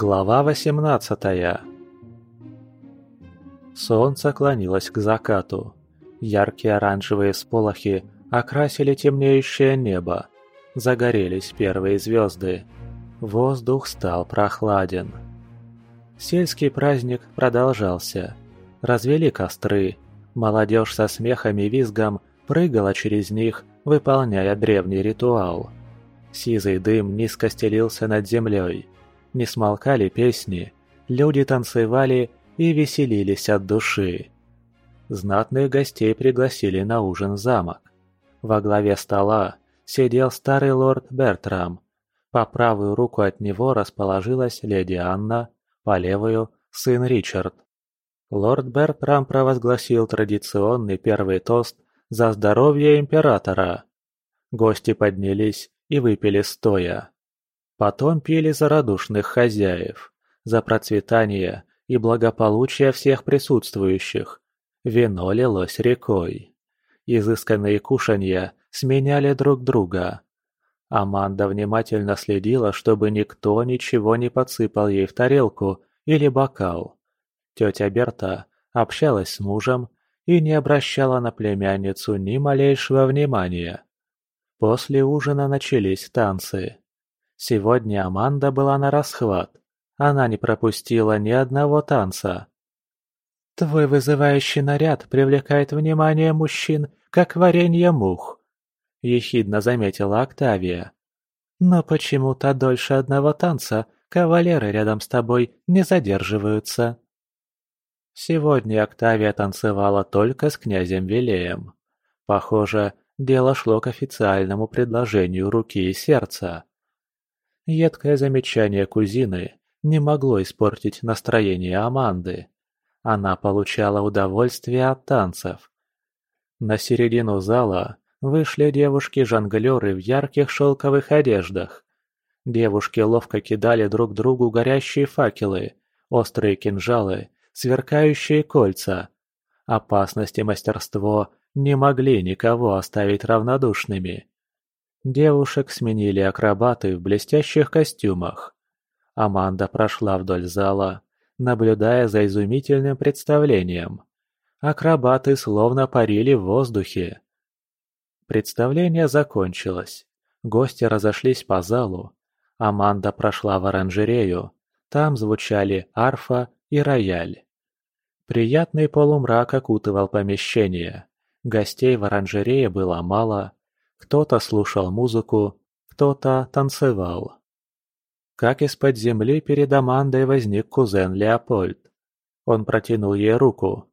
Глава 18 Солнце клонилось к закату. Яркие оранжевые сполохи окрасили темнеющее небо. Загорелись первые звезды. Воздух стал прохладен. Сельский праздник продолжался. Развели костры. Молодежь со смехом и визгом прыгала через них, выполняя древний ритуал. Сизый дым низко стелился над землей. Не смолкали песни, люди танцевали и веселились от души. Знатных гостей пригласили на ужин в замок. Во главе стола сидел старый лорд Бертрам. По правую руку от него расположилась леди Анна, по левую – сын Ричард. Лорд Бертрам провозгласил традиционный первый тост за здоровье императора. Гости поднялись и выпили стоя. Потом пили за радушных хозяев, за процветание и благополучие всех присутствующих. Вино лилось рекой. Изысканные кушанья сменяли друг друга. Аманда внимательно следила, чтобы никто ничего не подсыпал ей в тарелку или бокал. Тетя Берта общалась с мужем и не обращала на племянницу ни малейшего внимания. После ужина начались танцы. Сегодня Аманда была на расхват. Она не пропустила ни одного танца. «Твой вызывающий наряд привлекает внимание мужчин, как варенье мух», — ехидно заметила Октавия. «Но почему-то дольше одного танца кавалеры рядом с тобой не задерживаются». Сегодня Октавия танцевала только с князем Вилеем. Похоже, дело шло к официальному предложению руки и сердца. Едкое замечание кузины не могло испортить настроение Аманды. Она получала удовольствие от танцев. На середину зала вышли девушки-жонглеры в ярких шелковых одеждах. Девушки ловко кидали друг другу горящие факелы, острые кинжалы, сверкающие кольца. Опасность и мастерство не могли никого оставить равнодушными. Девушек сменили акробаты в блестящих костюмах. Аманда прошла вдоль зала, наблюдая за изумительным представлением. Акробаты словно парили в воздухе. Представление закончилось. Гости разошлись по залу. Аманда прошла в оранжерею. Там звучали арфа и рояль. Приятный полумрак окутывал помещение. Гостей в оранжерее было мало. Кто-то слушал музыку, кто-то танцевал. Как из-под земли перед Амандой возник кузен Леопольд. Он протянул ей руку.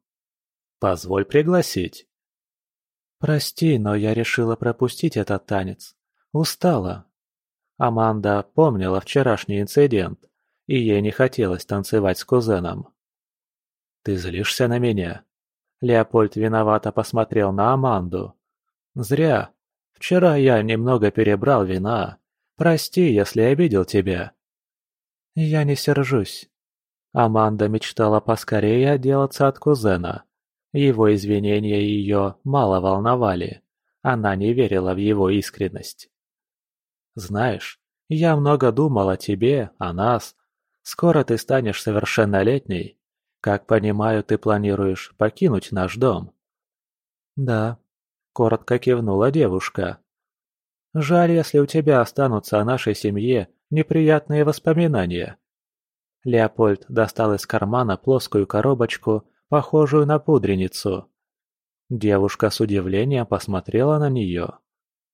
«Позволь пригласить». «Прости, но я решила пропустить этот танец. Устала». Аманда помнила вчерашний инцидент, и ей не хотелось танцевать с кузеном. «Ты злишься на меня?» Леопольд виновато посмотрел на Аманду. «Зря. Вчера я немного перебрал вина. Прости, если обидел тебя». «Я не сержусь». Аманда мечтала поскорее отделаться от кузена. Его извинения ее мало волновали. Она не верила в его искренность. «Знаешь, я много думал о тебе, о нас. Скоро ты станешь совершеннолетней. Как понимаю, ты планируешь покинуть наш дом?» «Да», коротко кивнула девушка. «Жаль, если у тебя останутся о нашей семье неприятные воспоминания». Леопольд достал из кармана плоскую коробочку, похожую на пудреницу. Девушка с удивлением посмотрела на нее.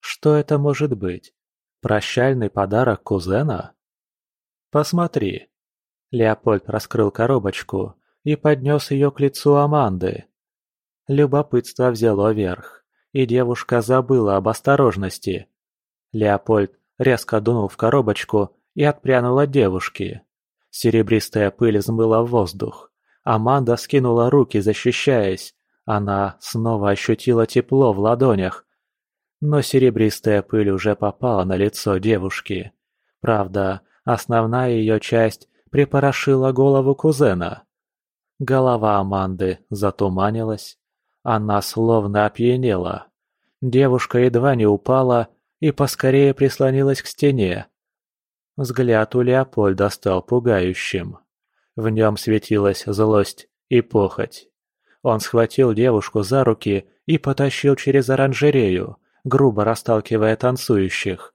Что это может быть? Прощальный подарок кузена? «Посмотри». Леопольд раскрыл коробочку и поднес ее к лицу Аманды. Любопытство взяло верх и девушка забыла об осторожности. Леопольд резко дунул в коробочку и отпрянул от девушки. Серебристая пыль взмыла в воздух. Аманда скинула руки, защищаясь. Она снова ощутила тепло в ладонях. Но серебристая пыль уже попала на лицо девушки. Правда, основная ее часть припорошила голову кузена. Голова Аманды затуманилась, она словно опьянела. Девушка едва не упала и поскорее прислонилась к стене. Взгляд у Леопольда стал пугающим. В нем светилась злость и похоть. Он схватил девушку за руки и потащил через оранжерею, грубо расталкивая танцующих.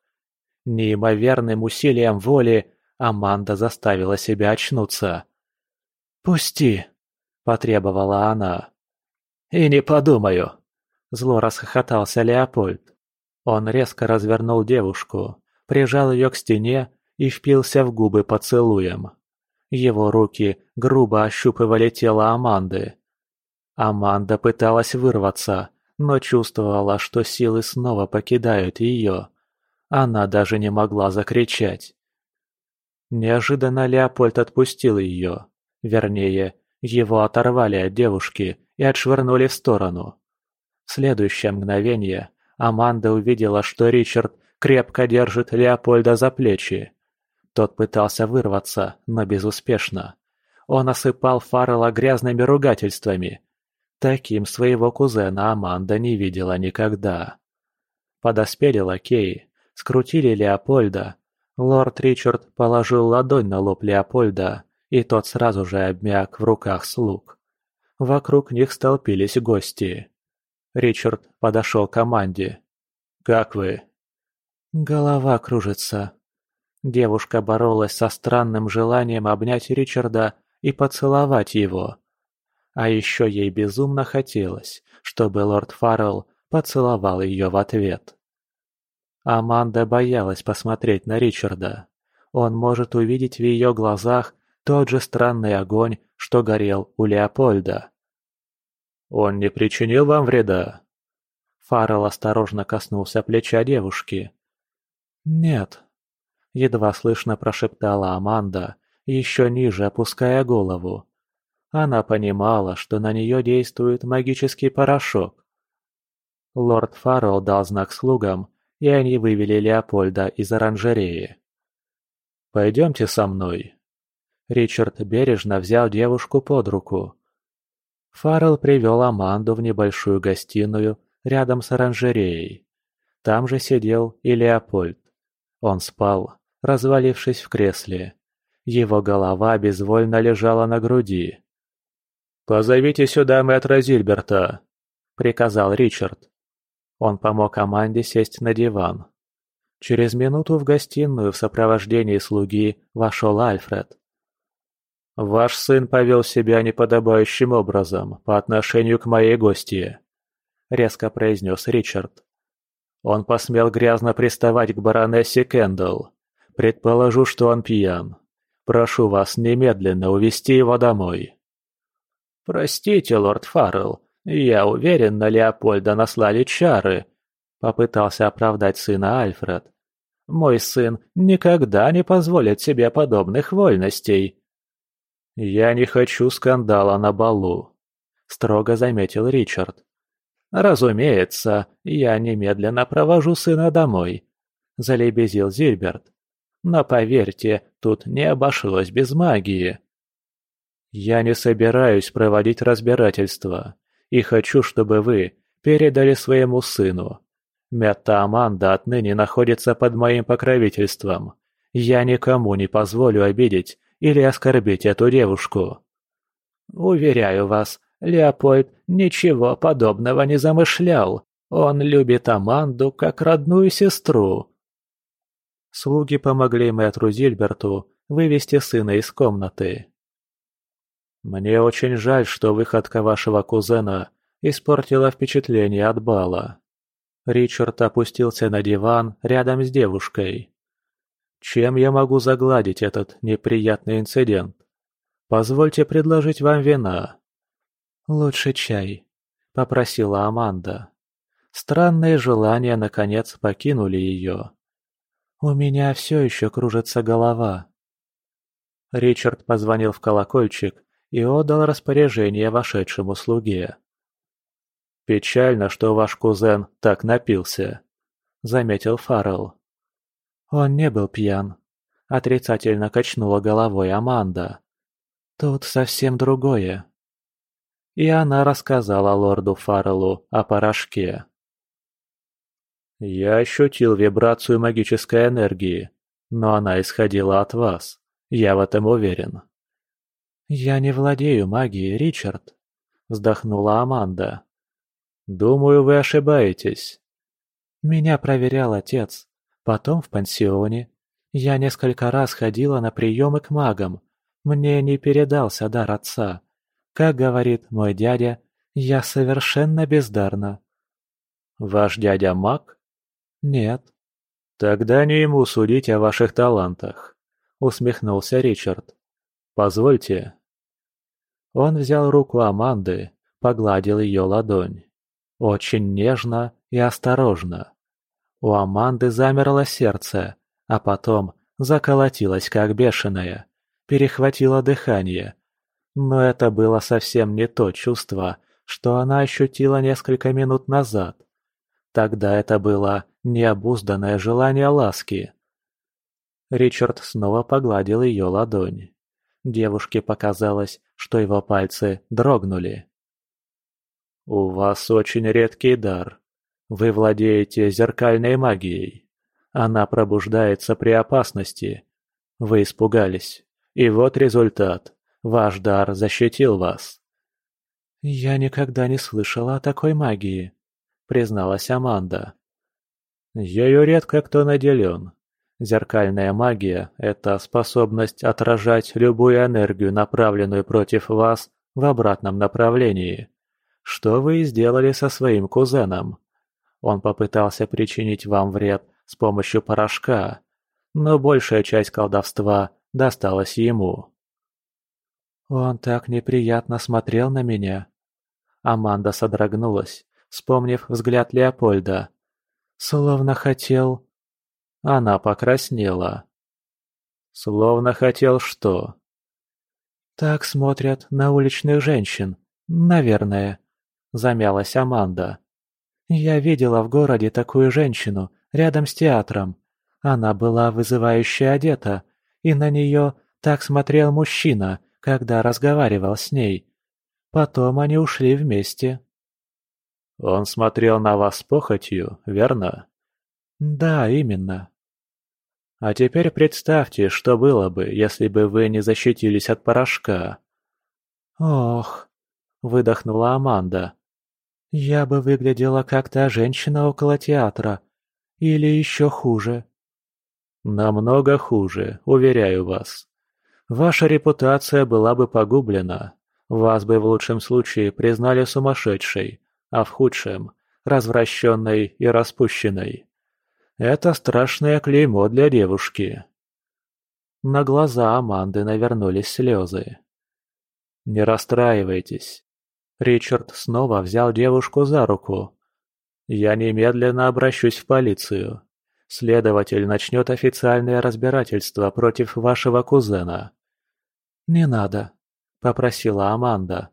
Неимоверным усилием воли Аманда заставила себя очнуться. «Пусти!» – потребовала она. «И не подумаю!» – зло расхохотался Леопольд. Он резко развернул девушку, прижал ее к стене и впился в губы поцелуем. Его руки грубо ощупывали тело Аманды. Аманда пыталась вырваться, но чувствовала, что силы снова покидают ее. Она даже не могла закричать. Неожиданно Леопольд отпустил ее. Вернее, его оторвали от девушки и отшвырнули в сторону. В следующее мгновение Аманда увидела, что Ричард крепко держит Леопольда за плечи. Тот пытался вырваться, но безуспешно. Он осыпал Фаррелла грязными ругательствами. Таким своего кузена Аманда не видела никогда. Подоспели лакеи, скрутили Леопольда. Лорд Ричард положил ладонь на лоб Леопольда, и тот сразу же обмяк в руках слуг. Вокруг них столпились гости. Ричард подошел к команде. «Как вы?» «Голова кружится». Девушка боролась со странным желанием обнять Ричарда и поцеловать его. А еще ей безумно хотелось, чтобы лорд Фаррелл поцеловал ее в ответ. Аманда боялась посмотреть на Ричарда. Он может увидеть в ее глазах тот же странный огонь, что горел у Леопольда. «Он не причинил вам вреда?» Фаррелл осторожно коснулся плеча девушки. «Нет», — едва слышно прошептала Аманда, еще ниже опуская голову. Она понимала, что на нее действует магический порошок. Лорд Фаррелл дал знак слугам, и они вывели Леопольда из оранжереи. «Пойдемте со мной». Ричард бережно взял девушку под руку. Фаррелл привел Аманду в небольшую гостиную рядом с оранжереей. Там же сидел и Леопольд. Он спал, развалившись в кресле. Его голова безвольно лежала на груди. «Позовите сюда мэтра Зильберта», — приказал Ричард. Он помог Аманде сесть на диван. Через минуту в гостиную в сопровождении слуги вошел Альфред. «Ваш сын повел себя неподобающим образом по отношению к моей гостье», — резко произнес Ричард. «Он посмел грязно приставать к баронессе Кендалл. Предположу, что он пьян. Прошу вас немедленно увести его домой». «Простите, лорд Фаррелл, я уверен, на Леопольда наслали чары», — попытался оправдать сына Альфред. «Мой сын никогда не позволит себе подобных вольностей». «Я не хочу скандала на балу», — строго заметил Ричард. «Разумеется, я немедленно провожу сына домой», — залебезил Зильберт. «Но поверьте, тут не обошлось без магии». Я не собираюсь проводить разбирательство и хочу, чтобы вы передали своему сыну. Мятта Аманда отныне находится под моим покровительством. Я никому не позволю обидеть или оскорбить эту девушку. Уверяю вас, Леопольд ничего подобного не замышлял. Он любит Аманду как родную сестру. Слуги помогли мэтру Зильберту вывести сына из комнаты. Мне очень жаль, что выходка вашего кузена испортила впечатление от бала. Ричард опустился на диван рядом с девушкой. Чем я могу загладить этот неприятный инцидент? Позвольте предложить вам вина. Лучше чай, попросила Аманда. Странные желания наконец покинули ее. У меня все еще кружится голова. Ричард позвонил в колокольчик и отдал распоряжение вошедшему слуге. «Печально, что ваш кузен так напился», — заметил Фаррелл. «Он не был пьян», — отрицательно качнула головой Аманда. «Тут совсем другое». И она рассказала лорду Фарреллу о порошке. «Я ощутил вибрацию магической энергии», Но она исходила от вас, я в этом уверен. «Я не владею магией, Ричард», — вздохнула Аманда. «Думаю, вы ошибаетесь». «Меня проверял отец, потом в пансионе. Я несколько раз ходила на приемы к магам. Мне не передался дар отца. Как говорит мой дядя, я совершенно бездарна». «Ваш дядя маг?» «Нет». «Тогда не ему судить о ваших талантах», — усмехнулся Ричард. «Позвольте». Он взял руку Аманды, погладил ее ладонь. Очень нежно и осторожно. У Аманды замерло сердце, а потом заколотилось как бешеное, перехватило дыхание. Но это было совсем не то чувство, что она ощутила несколько минут назад. Тогда это было необузданное желание ласки. Ричард снова погладил ее ладонь. Девушке показалось, что его пальцы дрогнули. «У вас очень редкий дар. Вы владеете зеркальной магией. Она пробуждается при опасности. Вы испугались. И вот результат. Ваш дар защитил вас». «Я никогда не слышала о такой магии», — призналась Аманда. «Ею редко кто наделен. Зеркальная магия – это способность отражать любую энергию, направленную против вас, в обратном направлении. Что вы и сделали со своим кузеном. Он попытался причинить вам вред с помощью порошка, но большая часть колдовства досталась ему. Он так неприятно смотрел на меня. Аманда содрогнулась, вспомнив взгляд Леопольда. Словно хотел она покраснела. Словно хотел что? «Так смотрят на уличных женщин, наверное», — замялась Аманда. «Я видела в городе такую женщину, рядом с театром. Она была вызывающе одета, и на нее так смотрел мужчина, когда разговаривал с ней. Потом они ушли вместе». «Он смотрел на вас с похотью, верно?» «Да, именно». «А теперь представьте, что было бы, если бы вы не защитились от порошка». «Ох», — выдохнула Аманда. «Я бы выглядела как та женщина около театра. Или еще хуже». «Намного хуже, уверяю вас. Ваша репутация была бы погублена. Вас бы в лучшем случае признали сумасшедшей, а в худшем – развращенной и распущенной. Это страшное клеймо для девушки. На глаза Аманды навернулись слезы. «Не расстраивайтесь». Ричард снова взял девушку за руку. «Я немедленно обращусь в полицию. Следователь начнет официальное разбирательство против вашего кузена». «Не надо», — попросила Аманда.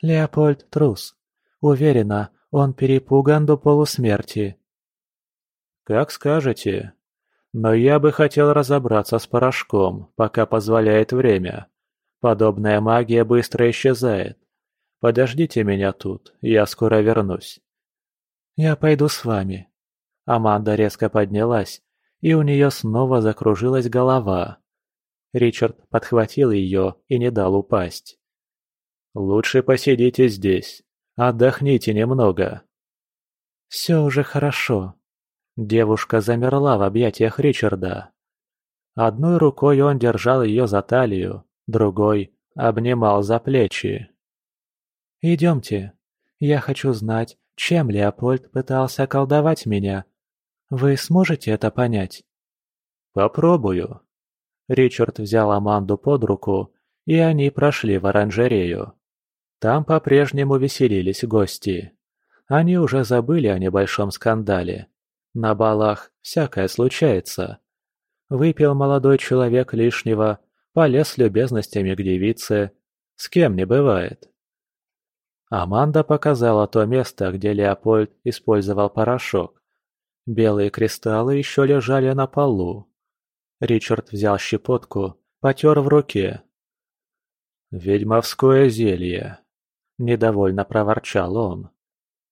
«Леопольд трус. Уверена, он перепуган до полусмерти. «Как скажете. Но я бы хотел разобраться с порошком, пока позволяет время. Подобная магия быстро исчезает. Подождите меня тут, я скоро вернусь». «Я пойду с вами». Аманда резко поднялась, и у нее снова закружилась голова. Ричард подхватил ее и не дал упасть. «Лучше посидите здесь. Отдохните немного». «Все уже хорошо», Девушка замерла в объятиях Ричарда. Одной рукой он держал ее за талию, другой обнимал за плечи. «Идемте. Я хочу знать, чем Леопольд пытался околдовать меня. Вы сможете это понять?» «Попробую». Ричард взял Аманду под руку, и они прошли в оранжерею. Там по-прежнему веселились гости. Они уже забыли о небольшом скандале. На балах всякое случается. Выпил молодой человек лишнего, полез любезностями к девице. С кем не бывает. Аманда показала то место, где Леопольд использовал порошок. Белые кристаллы еще лежали на полу. Ричард взял щепотку, потер в руке. «Ведьмовское зелье», — недовольно проворчал он.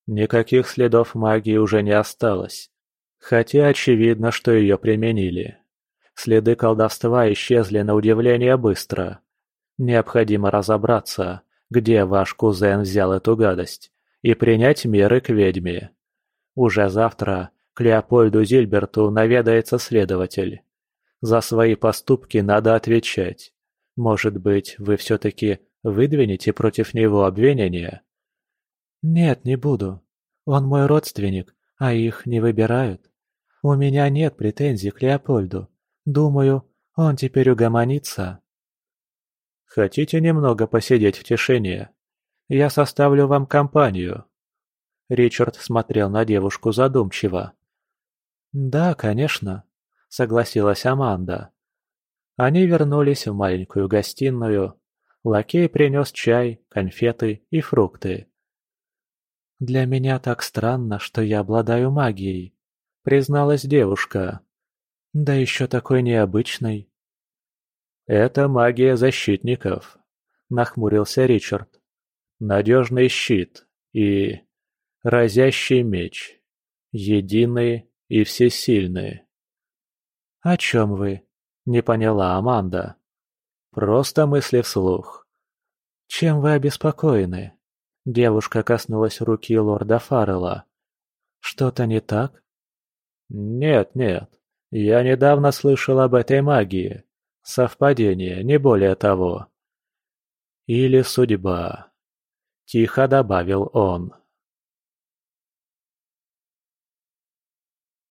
Никаких следов магии уже не осталось. Хотя очевидно, что ее применили. Следы колдовства исчезли на удивление быстро. Необходимо разобраться, где ваш кузен взял эту гадость, и принять меры к ведьме. Уже завтра к Леопольду Зильберту наведается следователь. За свои поступки надо отвечать. Может быть, вы все-таки выдвинете против него обвинение? Нет, не буду. Он мой родственник, а их не выбирают. У меня нет претензий к Леопольду. Думаю, он теперь угомонится. Хотите немного посидеть в тишине? Я составлю вам компанию. Ричард смотрел на девушку задумчиво. «Да, конечно», — согласилась Аманда. Они вернулись в маленькую гостиную. Лакей принес чай, конфеты и фрукты. «Для меня так странно, что я обладаю магией», — призналась девушка. «Да еще такой необычной». «Это магия защитников», — нахмурился Ричард. «Надежный щит и... разящий меч. Единый и всесильный». «О чем вы?» — не поняла Аманда. «Просто мысли вслух». «Чем вы обеспокоены?» Девушка коснулась руки лорда Фаррелла. «Что-то не так?» «Нет, нет. Я недавно слышал об этой магии. Совпадение, не более того». «Или судьба», — тихо добавил он.